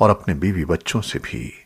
और अपने बीवी बच्चों से भी।